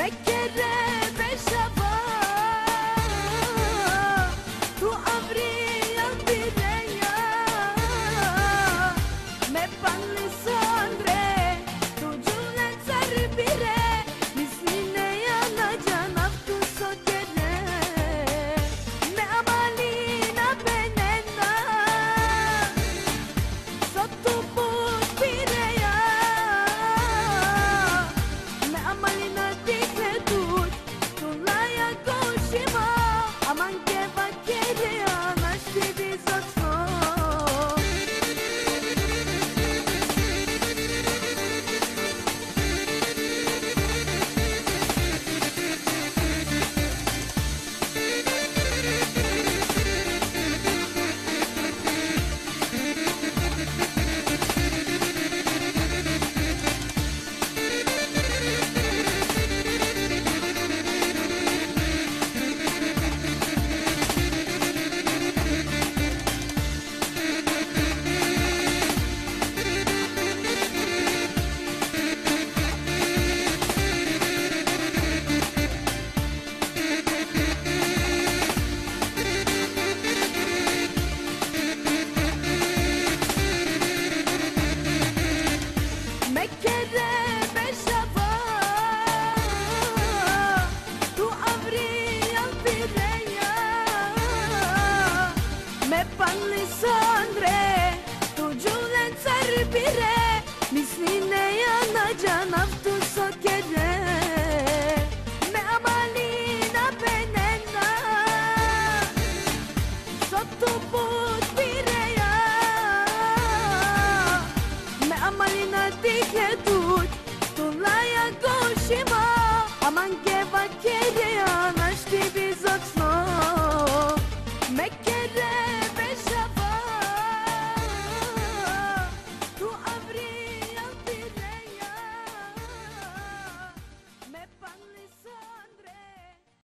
Mekke'de beş man gave a kiss.